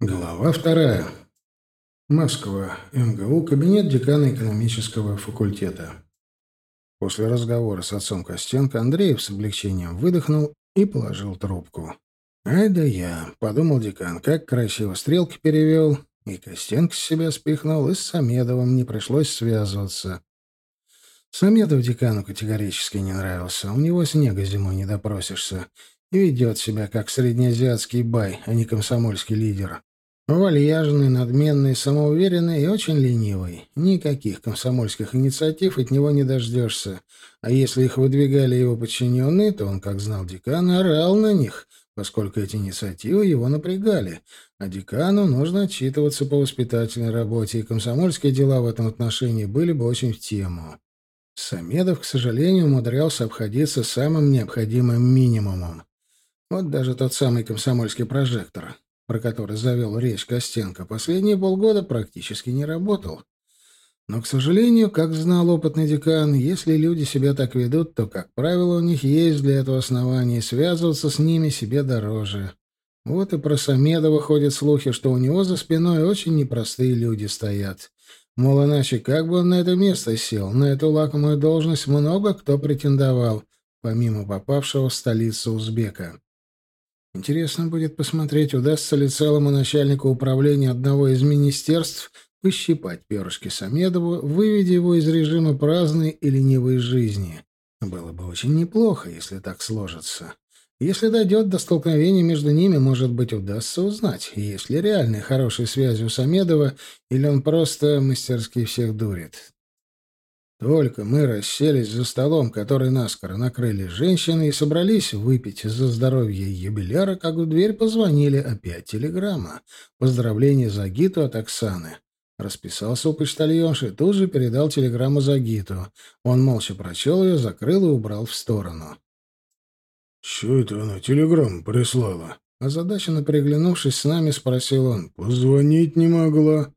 Глава вторая. Москва. МГУ. Кабинет декана экономического факультета. После разговора с отцом Костенко Андреев с облегчением выдохнул и положил трубку. «Ай да я», — подумал декан, — как красиво стрелки перевел, и Костенко себя спихнул, и с Самедовым не пришлось связываться. Самедов декану категорически не нравился, у него снега зимой не допросишься, и ведет себя как среднеазиатский бай, а не комсомольский лидер. Вальяжный, надменный, самоуверенный и очень ленивый. Никаких комсомольских инициатив от него не дождешься. А если их выдвигали его подчиненные, то он, как знал декан, орал на них, поскольку эти инициативы его напрягали. А декану нужно отчитываться по воспитательной работе, и комсомольские дела в этом отношении были бы очень в тему. Самедов, к сожалению, умудрялся обходиться самым необходимым минимумом. Вот даже тот самый комсомольский прожектор про который завел речь Костенко, последние полгода практически не работал. Но, к сожалению, как знал опытный декан, если люди себя так ведут, то, как правило, у них есть для этого основания, и связываться с ними себе дороже. Вот и про Самедова ходят слухи, что у него за спиной очень непростые люди стоят. Мол, иначе как бы он на это место сел? На эту лакомую должность много кто претендовал, помимо попавшего в столицу узбека. Интересно будет посмотреть, удастся ли целому начальнику управления одного из министерств пощипать перышки Самедову, выведя его из режима праздной и ленивой жизни. Было бы очень неплохо, если так сложится. Если дойдет до столкновения между ними, может быть, удастся узнать, есть ли реальные хорошие связи у Самедова, или он просто мастерски всех дурит. Только мы расселись за столом, который наскоро накрыли женщины, и собрались выпить за здоровье юбиляра, как в дверь позвонили опять телеграмма. Поздравление Загиту от Оксаны. Расписался у почтальонши, тут же передал телеграмму Загиту. Он молча прочел ее, закрыл и убрал в сторону. «Чё это она телеграмму прислала?» Озадаченно приглянувшись с нами, спросил он. «Позвонить не могла».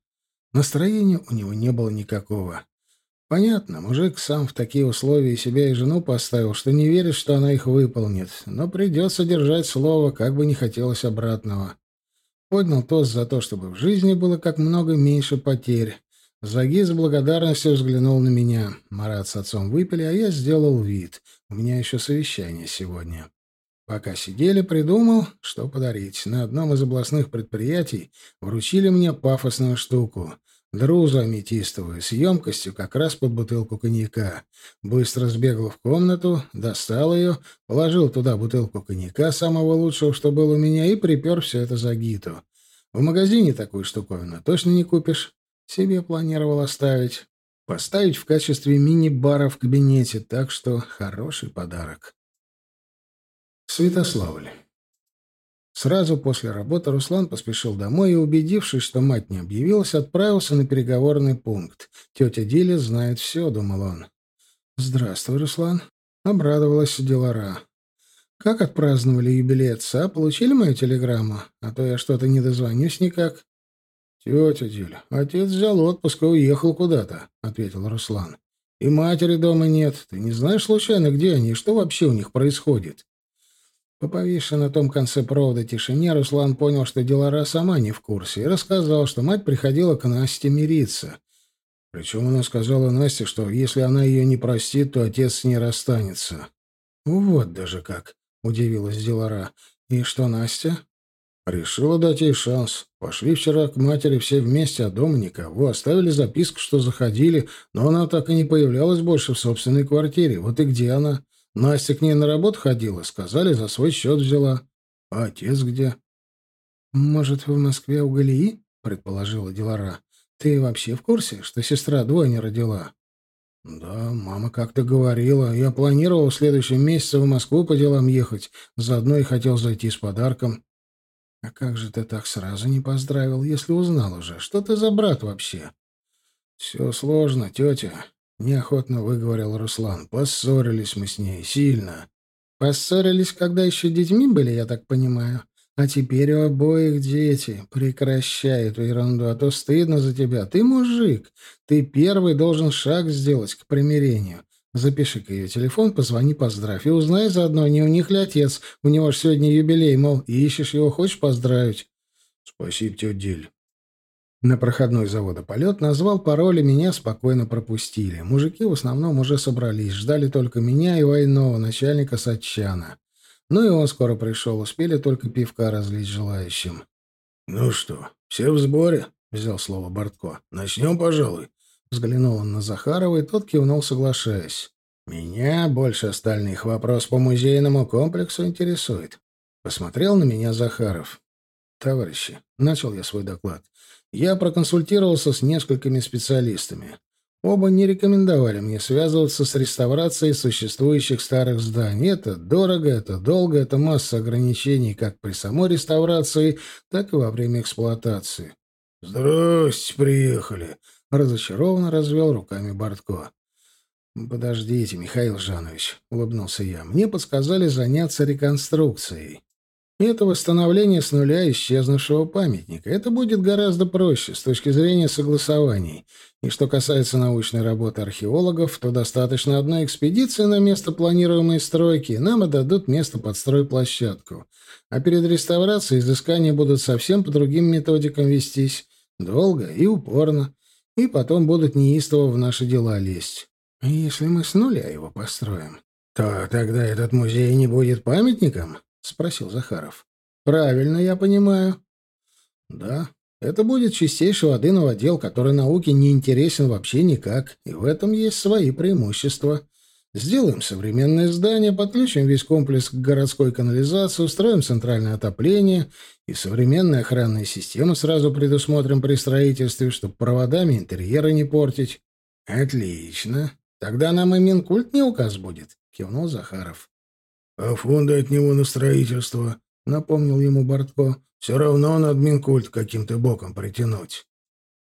Настроения у него не было никакого. Понятно, мужик сам в такие условия себя и жену поставил, что не верит, что она их выполнит, но придется держать слово, как бы не хотелось обратного. Поднял тост за то, чтобы в жизни было как много меньше потерь. Заги с благодарностью взглянул на меня. Марат с отцом выпили, а я сделал вид. У меня еще совещание сегодня. Пока сидели, придумал, что подарить. На одном из областных предприятий вручили мне пафосную штуку — Друзу аметистовую, с емкостью как раз под бутылку коньяка. Быстро сбегал в комнату, достал ее, положил туда бутылку коньяка, самого лучшего, что было у меня, и припер все это за гиту. В магазине такую штуковину точно не купишь. Себе планировал оставить. Поставить в качестве мини-бара в кабинете, так что хороший подарок. Святославль. Сразу после работы Руслан поспешил домой и, убедившись, что мать не объявилась, отправился на переговорный пункт. «Тетя Диля знает все», — думал он. «Здравствуй, Руслан», — обрадовалась Делара. «Как отпраздновали юбилей отца? Получили мою телеграмму? А то я что-то не дозвонюсь никак». «Тетя Диля, отец взял отпуск и уехал куда-то», — ответил Руслан. «И матери дома нет. Ты не знаешь случайно, где они и что вообще у них происходит?» По повисшей на том конце провода тишине Руслан понял, что Делара сама не в курсе, и рассказал, что мать приходила к Насте мириться. Причем она сказала Насте, что если она ее не простит, то отец с ней расстанется. «Вот даже как!» — удивилась Делара. «И что Настя?» Решила дать ей шанс. Пошли вчера к матери все вместе, а дома никого. Оставили записку, что заходили, но она так и не появлялась больше в собственной квартире. Вот и где она? Настя к ней на работу ходила, сказали, за свой счет взяла. А отец где? Может, в Москве у Галии? предположила Дилара. Ты вообще в курсе, что сестра двойня родила? Да, мама как-то говорила. Я планировал в следующем месяце в Москву по делам ехать, заодно и хотел зайти с подарком. А как же ты так сразу не поздравил, если узнал уже? Что ты за брат вообще? Все сложно, тетя. — неохотно выговорил Руслан. «Поссорились мы с ней. Сильно». «Поссорились, когда еще детьми были, я так понимаю. А теперь у обоих дети. Прекращай эту ерунду, а то стыдно за тебя. Ты мужик. Ты первый должен шаг сделать к примирению. Запиши-ка ее телефон, позвони, поздравь. И узнай заодно, не у них ли отец. У него же сегодня юбилей, мол, ищешь его, хочешь поздравить?» Спасибо, тетя Дель. На проходной завода полет назвал пароль, и меня спокойно пропустили. Мужики в основном уже собрались, ждали только меня и Войнова, начальника Сатчана. Ну и он скоро пришел, успели только пивка разлить желающим. — Ну что, все в сборе? — взял слово Бортко. — Начнем, пожалуй. Взглянул он на Захарова, и тот кивнул, соглашаясь. «Меня больше остальных вопрос по музейному комплексу интересует». Посмотрел на меня Захаров. «Товарищи», — начал я свой доклад, — «я проконсультировался с несколькими специалистами. Оба не рекомендовали мне связываться с реставрацией существующих старых зданий. Это дорого, это долго, это масса ограничений как при самой реставрации, так и во время эксплуатации. «Здрасте, приехали!» — разочарованно развел руками Бортко. «Подождите, Михаил Жанович», — улыбнулся я. «Мне подсказали заняться реконструкцией. Это восстановление с нуля исчезнувшего памятника. Это будет гораздо проще с точки зрения согласований. И что касается научной работы археологов, то достаточно одной экспедиции на место планируемой стройки, и нам отдадут место под стройплощадку. А перед реставрацией изыскания будут совсем по другим методикам вестись. Долго и упорно. И потом будут неистово в наши дела лезть. Если мы с нуля его построим, то тогда этот музей не будет памятником? — спросил Захаров. «Правильно я понимаю». «Да, это будет чистейший воды новодел, который науке не интересен вообще никак, и в этом есть свои преимущества. Сделаем современное здание, подключим весь комплекс к городской канализации, устроим центральное отопление и современные охранные системы сразу предусмотрим при строительстве, чтобы проводами интерьеры не портить». «Отлично. Тогда нам и Минкульт не указ будет», — кивнул Захаров. «А фонды от него на строительство», — напомнил ему Бортко. «Все равно надо Минкульт каким-то боком притянуть».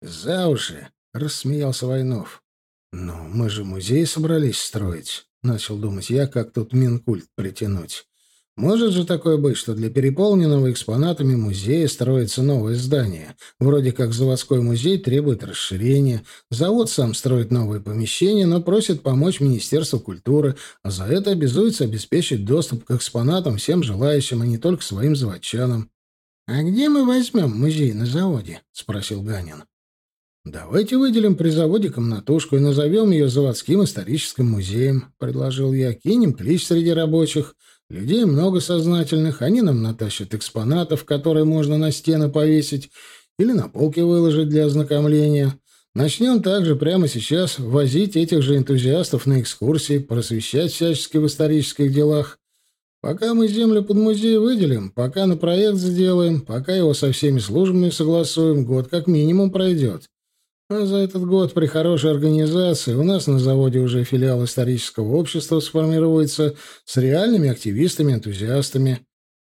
«За уши!» — рассмеялся Войнов. «Ну, мы же музей собрались строить», — начал думать я, как тут Минкульт притянуть. Может же такое быть, что для переполненного экспонатами музея строится новое здание. Вроде как заводской музей требует расширения, завод сам строит новые помещения, но просит помочь Министерство культуры, а за это обязуется обеспечить доступ к экспонатам всем желающим, а не только своим заводчанам. «А где мы возьмем музей на заводе?» — спросил Ганин. «Давайте выделим при заводе комнатушку и назовем ее заводским историческим музеем», — предложил я. «Кинем клич среди рабочих». Людей много сознательных, они нам натащат экспонатов, которые можно на стены повесить или на полке выложить для ознакомления. Начнем также прямо сейчас возить этих же энтузиастов на экскурсии, просвещать всячески в исторических делах. Пока мы землю под музей выделим, пока на проект сделаем, пока его со всеми службами согласуем, год как минимум пройдет. А за этот год при хорошей организации у нас на заводе уже филиал исторического общества сформируется с реальными активистами-энтузиастами.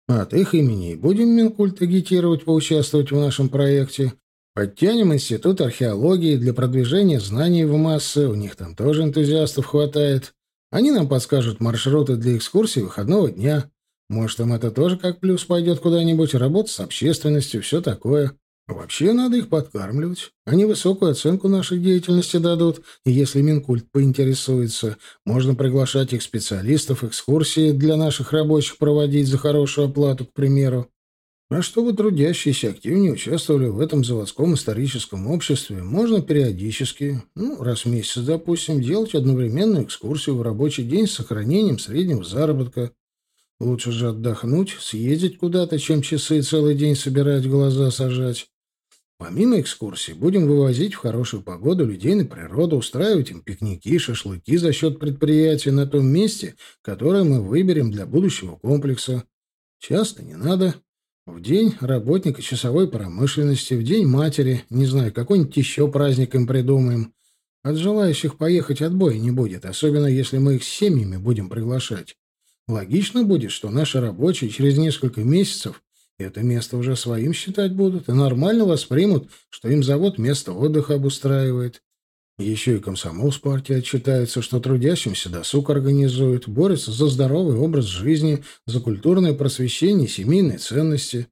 От их имени будем Минкульт агитировать поучаствовать в нашем проекте. Подтянем Институт археологии для продвижения знаний в массы, у них там тоже энтузиастов хватает. Они нам подскажут маршруты для экскурсий выходного дня. Может, им это тоже как плюс пойдет куда-нибудь, работа с общественностью, все такое. Вообще надо их подкармливать. Они высокую оценку нашей деятельности дадут, и если Минкульт поинтересуется, можно приглашать их специалистов, экскурсии для наших рабочих проводить за хорошую оплату, к примеру. А чтобы трудящиеся активнее участвовали в этом заводском историческом обществе, можно периодически, ну, раз в месяц, допустим, делать одновременную экскурсию в рабочий день с сохранением среднего заработка. Лучше же отдохнуть, съездить куда-то, чем часы целый день собирать, глаза сажать. Помимо экскурсий, будем вывозить в хорошую погоду людей на природу, устраивать им пикники, шашлыки за счет предприятия на том месте, которое мы выберем для будущего комплекса. Часто не надо. В день работника часовой промышленности, в день матери, не знаю, какой-нибудь еще праздник им придумаем. От желающих поехать отбоя не будет, особенно если мы их с семьями будем приглашать. Логично будет, что наши рабочие через несколько месяцев это место уже своим считать будут и нормально воспримут, что им завод место отдыха обустраивает. Еще и комсомол с партией отчитается, что трудящимся досуг организует, борется за здоровый образ жизни, за культурное просвещение семейные ценности.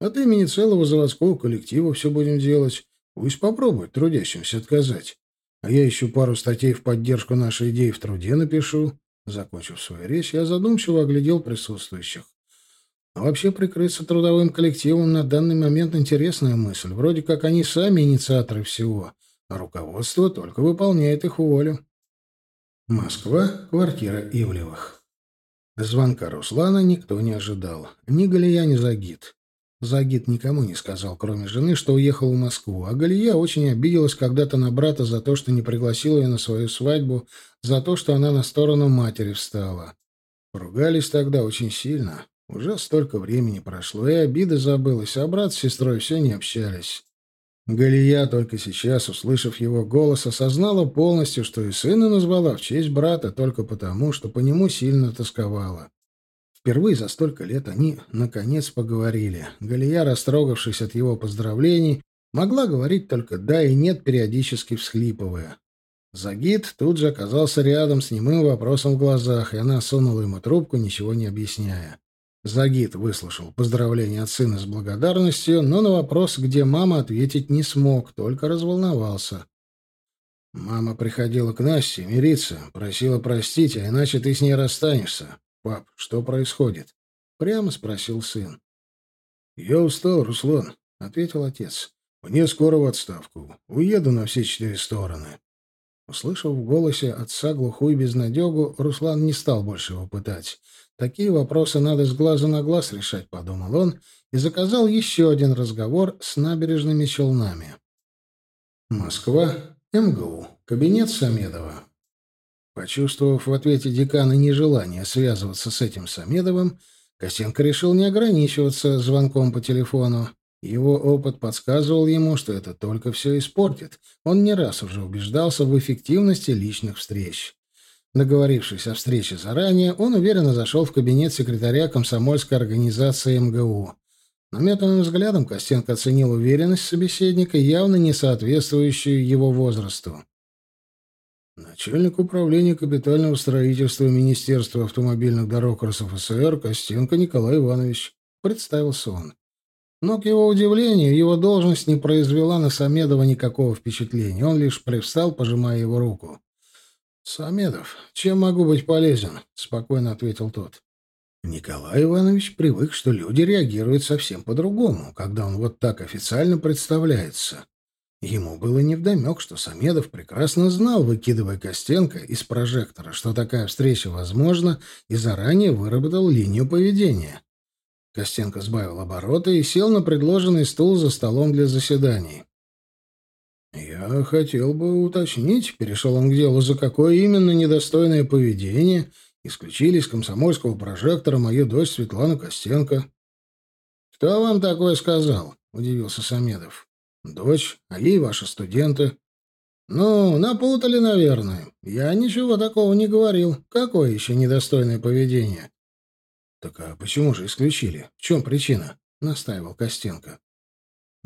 От имени целого заводского коллектива все будем делать. Пусть попробуют трудящимся отказать. А я еще пару статей в поддержку нашей идеи в труде напишу. Закончив свою речь, я задумчиво оглядел присутствующих. А вообще прикрыться трудовым коллективом на данный момент интересная мысль. Вроде как они сами инициаторы всего, а руководство только выполняет их волю. Москва, квартира Ивлевых. Звонка Руслана никто не ожидал. Ни Галия, ни Загид. Загид никому не сказал, кроме жены, что уехал в Москву, а Галия очень обиделась когда-то на брата за то, что не пригласил ее на свою свадьбу, за то, что она на сторону матери встала. Поругались тогда очень сильно. Уже столько времени прошло, и обида забылась, а брат с сестрой все не общались. Галия только сейчас, услышав его голос, осознала полностью, что и сына назвала в честь брата только потому, что по нему сильно тосковала. Впервые за столько лет они, наконец, поговорили. Галия, растрогавшись от его поздравлений, могла говорить только «да» и «нет», периодически всхлипывая. Загид тут же оказался рядом с немым вопросом в глазах, и она сунула ему трубку, ничего не объясняя. Загид выслушал поздравления от сына с благодарностью, но на вопрос, где мама, ответить не смог, только разволновался. Мама приходила к Насте мириться, просила простить, а иначе ты с ней расстанешься. «Пап, что происходит?» — прямо спросил сын. «Я устал, Руслан», — ответил отец. «Мне скоро в отставку. Уеду на все четыре стороны». Услышав в голосе отца глухую безнадегу, Руслан не стал больше его пытать. Такие вопросы надо с глаза на глаз решать, подумал он, и заказал еще один разговор с набережными челнами. Москва, МГУ, кабинет Самедова. Почувствовав в ответе декана нежелание связываться с этим Самедовым, Косенко решил не ограничиваться звонком по телефону. Его опыт подсказывал ему, что это только все испортит. Он не раз уже убеждался в эффективности личных встреч. Договорившись о встрече заранее, он уверенно зашел в кабинет секретаря комсомольской организации МГУ. Наметанным взглядом Костенко оценил уверенность собеседника, явно не соответствующую его возрасту. Начальник управления капитального строительства Министерства автомобильных дорог РСФСР Костенко Николай Иванович. Представился он. Но, к его удивлению, его должность не произвела на Самедова никакого впечатления. Он лишь привстал, пожимая его руку. «Самедов, чем могу быть полезен?» — спокойно ответил тот. Николай Иванович привык, что люди реагируют совсем по-другому, когда он вот так официально представляется. Ему было невдомек, что Самедов прекрасно знал, выкидывая Костенко из прожектора, что такая встреча возможна, и заранее выработал линию поведения. Костенко сбавил обороты и сел на предложенный стул за столом для заседаний. «Я хотел бы уточнить», — перешел он к делу, — «за какое именно недостойное поведение исключили из комсомольского прожектора мою дочь Светлану Костенко». «Кто вам такое сказал?» — удивился Самедов. Дочь, а ей ваши студенты. Ну, напутали, наверное. Я ничего такого не говорил. Какое еще недостойное поведение? Так а почему же исключили? В чем причина? Настаивал Костенко.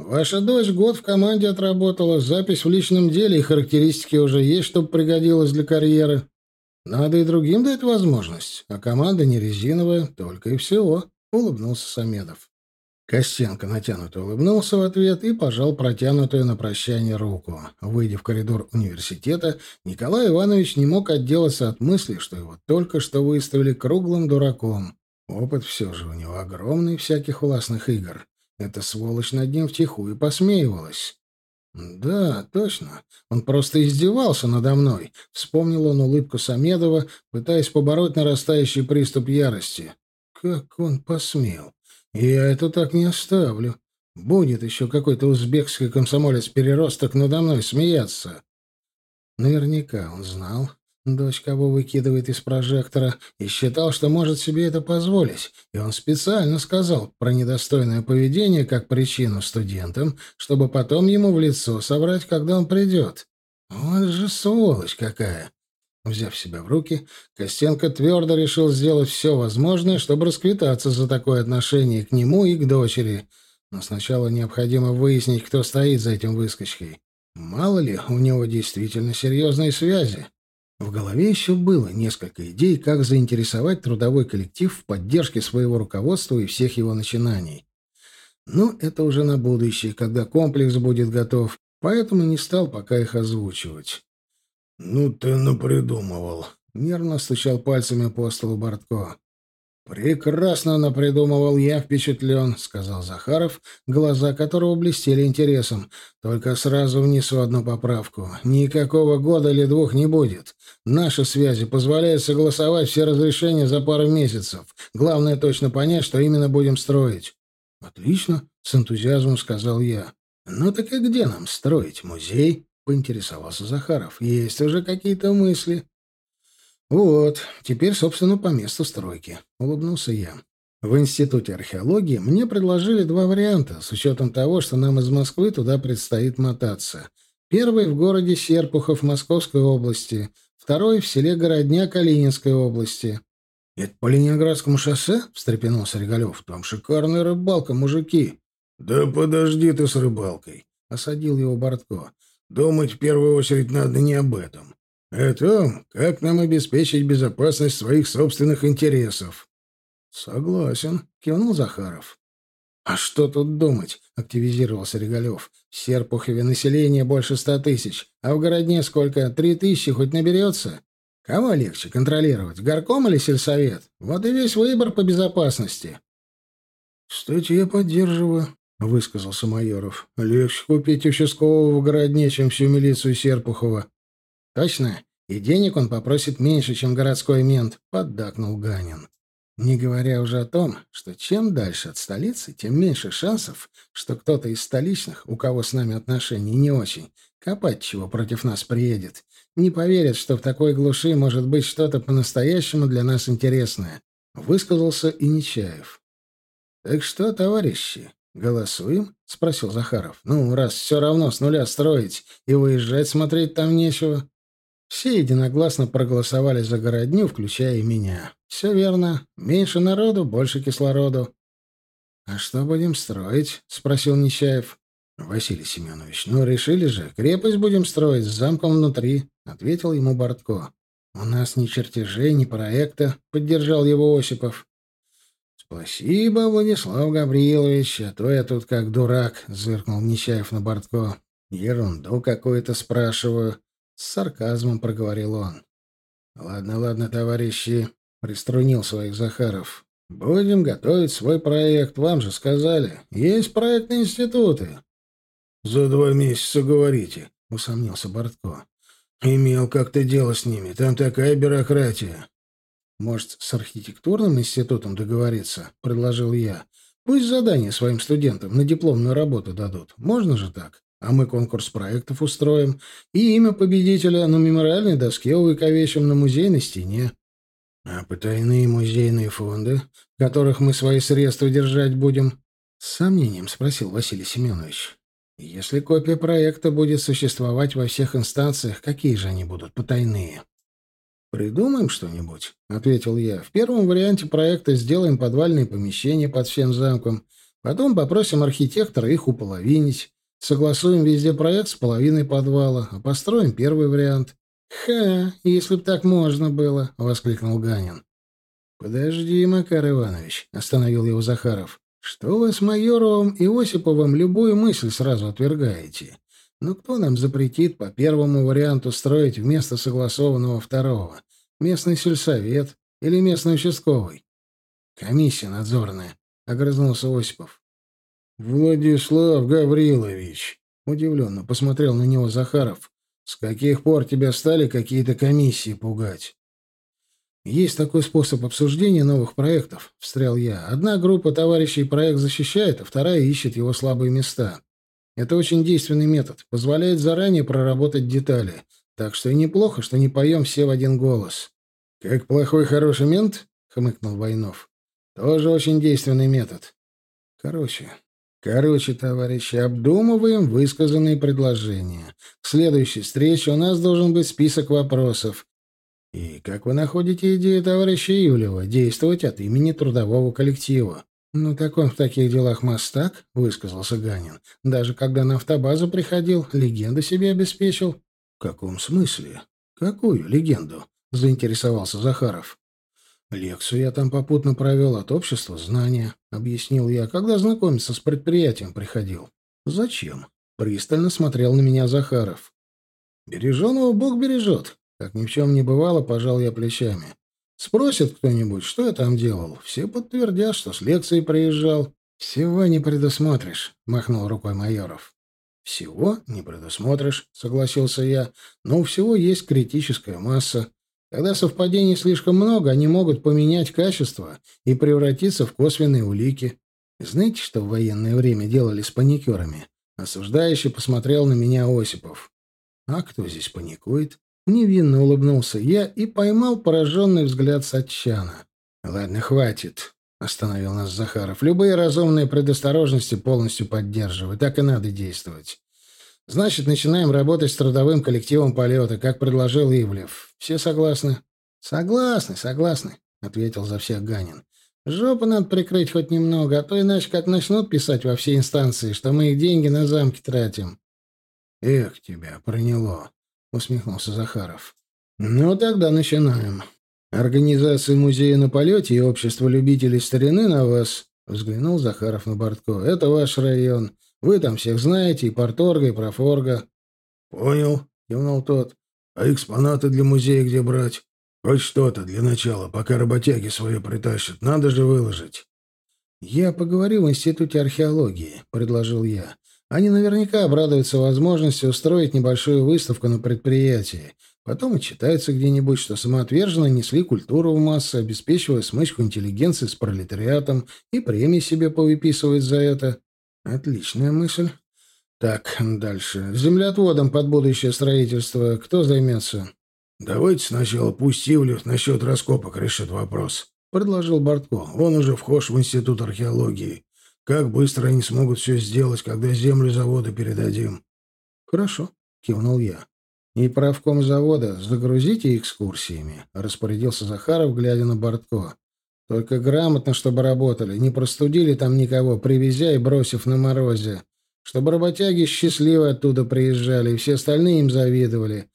Ваша дочь год в команде отработала, запись в личном деле и характеристики уже есть, чтобы пригодилась для карьеры. Надо и другим дать возможность, а команда не резиновая, только и всего, — улыбнулся Самедов. Костенко натянуто улыбнулся в ответ и пожал протянутую на прощание руку. Выйдя в коридор университета, Николай Иванович не мог отделаться от мысли, что его только что выставили круглым дураком. Опыт все же у него огромный всяких властных игр. Эта сволочь над ним втихую посмеивалась. «Да, точно. Он просто издевался надо мной», — вспомнил он улыбку Самедова, пытаясь побороть нарастающий приступ ярости. «Как он посмел?» Я это так не оставлю. Будет еще какой-то узбекский комсомолец-переросток надо мной смеяться. Наверняка он знал, дочь кого выкидывает из прожектора, и считал, что может себе это позволить, и он специально сказал про недостойное поведение как причину студентам, чтобы потом ему в лицо соврать, когда он придет. Вот же сволочь какая! Взяв себя в руки, Костенко твердо решил сделать все возможное, чтобы расквитаться за такое отношение к нему и к дочери. Но сначала необходимо выяснить, кто стоит за этим выскочкой. Мало ли, у него действительно серьезные связи. В голове еще было несколько идей, как заинтересовать трудовой коллектив в поддержке своего руководства и всех его начинаний. Но это уже на будущее, когда комплекс будет готов, поэтому не стал пока их озвучивать. «Ну ты напридумывал», — нервно стучал пальцами по столу Бортко. «Прекрасно напридумывал я, впечатлен», — сказал Захаров, глаза которого блестели интересом. «Только сразу внесу одну поправку. Никакого года или двух не будет. Наши связи позволяют согласовать все разрешения за пару месяцев. Главное точно понять, что именно будем строить». «Отлично», — с энтузиазмом сказал я. «Ну так и где нам строить? Музей?» — поинтересовался Захаров. «Есть уже какие-то мысли?» «Вот, теперь, собственно, по месту стройки», — улыбнулся я. В Институте археологии мне предложили два варианта, с учетом того, что нам из Москвы туда предстоит мотаться. Первый в городе Серпухов Московской области, второй в селе Городня Калининской области. «Это по Ленинградскому шоссе?» — встрепенулся Регалев. «Там шикарная рыбалка, мужики». «Да подожди ты с рыбалкой», — осадил его Бортко. «Думать в первую очередь надо не об этом о том, как нам обеспечить безопасность своих собственных интересов. Согласен, кивнул Захаров. А что тут думать? активизировался Регалев. В Серпухове население больше ста тысяч, а в городне сколько? Три тысячи хоть наберется? Кого легче контролировать, горком или сельсовет? Вот и весь выбор по безопасности. Кстати, я поддерживаю, высказался Майоров. Легче купить участкового в городне, чем всю милицию Серпухова. «Точно? И денег он попросит меньше, чем городской мент», — поддакнул Ганин. Не говоря уже о том, что чем дальше от столицы, тем меньше шансов, что кто-то из столичных, у кого с нами отношения не очень, копать чего против нас приедет, не поверят, что в такой глуши может быть что-то по-настоящему для нас интересное, высказался и Нечаев. «Так что, товарищи, голосуем?» — спросил Захаров. «Ну, раз все равно с нуля строить и выезжать смотреть там нечего». Все единогласно проголосовали за городню, включая и меня. Все верно. Меньше народу, больше кислороду. — А что будем строить? — спросил Нечаев. — Василий Семенович, ну решили же, крепость будем строить с замком внутри, — ответил ему Бортко. — У нас ни чертежей, ни проекта, — поддержал его Осипов. — Спасибо, Владислав Гаврилович, а то я тут как дурак, — зыркнул Нечаев на Бортко. — Ерунду какую-то спрашиваю. С сарказмом проговорил он. «Ладно, ладно, товарищи», — приструнил своих Захаров. «Будем готовить свой проект, вам же сказали. Есть проектные институты». «За два месяца говорите», — усомнился Бортко. «Имел как-то дело с ними. Там такая бюрократия». «Может, с архитектурным институтом договориться?» — предложил я. «Пусть задание своим студентам на дипломную работу дадут. Можно же так?» А мы конкурс проектов устроим и имя победителя на мемориальной доске увековечим на музейной стене. А потайные музейные фонды, в которых мы свои средства держать будем? С сомнением спросил Василий Семенович. Если копия проекта будет существовать во всех инстанциях, какие же они будут потайные? «Придумаем что-нибудь», — ответил я. «В первом варианте проекта сделаем подвальные помещения под всем замком, потом попросим архитектора их уполовинить, Согласуем везде проект с половиной подвала, а построим первый вариант. «Ха, если б так можно было!» — воскликнул Ганин. «Подожди, Макар Иванович», — остановил его Захаров. «Что вы с Майоровым и Осиповым любую мысль сразу отвергаете? Ну кто нам запретит по первому варианту строить вместо согласованного второго? Местный сельсовет или местный участковый?» «Комиссия надзорная», — огрызнулся Осипов. «Владислав Гаврилович!» — удивленно посмотрел на него Захаров. «С каких пор тебя стали какие-то комиссии пугать?» «Есть такой способ обсуждения новых проектов», — встрял я. «Одна группа товарищей проект защищает, а вторая ищет его слабые места. Это очень действенный метод, позволяет заранее проработать детали. Так что и неплохо, что не поем все в один голос». «Как плохой хороший мент?» — хмыкнул Войнов. «Тоже очень действенный метод. Короче, Короче, товарищи, обдумываем высказанные предложения. К следующей встрече у нас должен быть список вопросов. И как вы находите идею товарища Ивлева действовать от имени трудового коллектива? «Ну, так он в таких делах мастак», — высказался Ганин. «Даже когда на автобазу приходил, легенду себе обеспечил». «В каком смысле? Какую легенду?» — заинтересовался Захаров. «Лекцию я там попутно провел от общества знания», — объяснил я, когда знакомиться с предприятием приходил. «Зачем?» — пристально смотрел на меня Захаров. «Береженого Бог бережет», — как ни в чем не бывало, пожал я плечами. Спросит кто-нибудь, что я там делал. Все подтвердят, что с лекцией приезжал. «Всего не предусмотришь», — махнул рукой Майоров. «Всего не предусмотришь», — согласился я. «Но у всего есть критическая масса. Когда совпадений слишком много, они могут поменять качество и превратиться в косвенные улики. Знаете, что в военное время делали с паникерами? Осуждающий посмотрел на меня Осипов. А кто здесь паникует? Невинно улыбнулся я и поймал пораженный взгляд Сатчана. «Ладно, хватит», — остановил нас Захаров. «Любые разумные предосторожности полностью поддерживаю. Так и надо действовать. Значит, начинаем работать с трудовым коллективом полета, как предложил Ивлев. Все согласны? Согласны, согласны, ответил за всех Ганин. Жопу надо прикрыть хоть немного, а то иначе как начнут писать во все инстанции, что мы их деньги на замки тратим. Эх, тебя проняло, усмехнулся Захаров. Ну тогда начинаем. Организация музея на полете и общество любителей старины на вас, взглянул Захаров на Бортко. Это ваш район. Вы там всех знаете, и порторга, и профорга. — Понял, — кивнул тот. — А экспонаты для музея где брать? Хоть что-то для начала, пока работяги свои притащат. Надо же выложить. — Я поговорю в Институте археологии, — предложил я. Они наверняка обрадуются возможности устроить небольшую выставку на предприятии. Потом отчитаются где-нибудь, что самоотверженно несли культуру в массы, обеспечивая смычку интеллигенции с пролетариатом, и премии себе повыписывают за это. Отличная мысль. Так, дальше. Землеотводом под будущее строительство кто займется? Давайте сначала пусть Ивлев насчет раскопок решит вопрос, предложил Бортко. Он уже вхож в Институт археологии. Как быстро они смогут все сделать, когда землю завода передадим? Хорошо, кивнул я. И правком завода загрузите экскурсиями, распорядился Захаров, глядя на Бортко. Только грамотно, чтобы работали, не простудили там никого, привезя и бросив на морозе. Чтобы работяги счастливо оттуда приезжали, и все остальные им завидовали.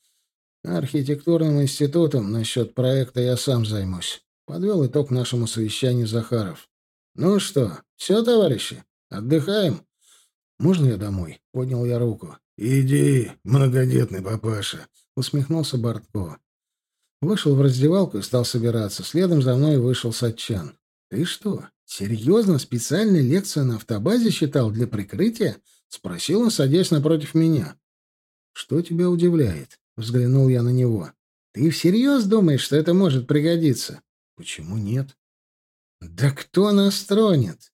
Архитектурным институтом насчет проекта я сам займусь. Подвел итог нашему совещанию Захаров. Ну что, все, товарищи, отдыхаем? Можно я домой? Поднял я руку. Иди, многодетный папаша, усмехнулся Бортко. Вышел в раздевалку и стал собираться. Следом за мной вышел Сатчан. «Ты что, серьезно специальную лекцию на автобазе считал для прикрытия?» — спросил он, садясь напротив меня. «Что тебя удивляет?» — взглянул я на него. «Ты всерьез думаешь, что это может пригодиться?» «Почему нет?» «Да кто нас тронет?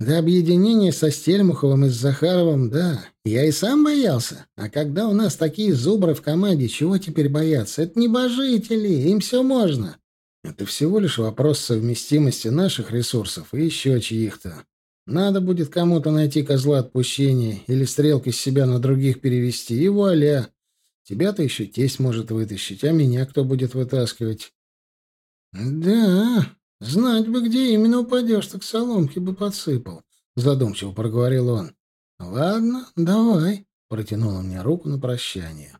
До объединения со Стельмуховым и с Захаровым, да, я и сам боялся. А когда у нас такие зубры в команде, чего теперь бояться? Это небожители, им все можно. Это всего лишь вопрос совместимости наших ресурсов и еще чьих-то. Надо будет кому-то найти козла отпущения или стрелки с себя на других перевести, и вуаля. Тебя-то еще тесть может вытащить, а меня кто будет вытаскивать? Да, Знать бы, где именно упадешь, так соломки бы подсыпал, задумчиво проговорил он. Ладно, давай, протянул он мне руку на прощание.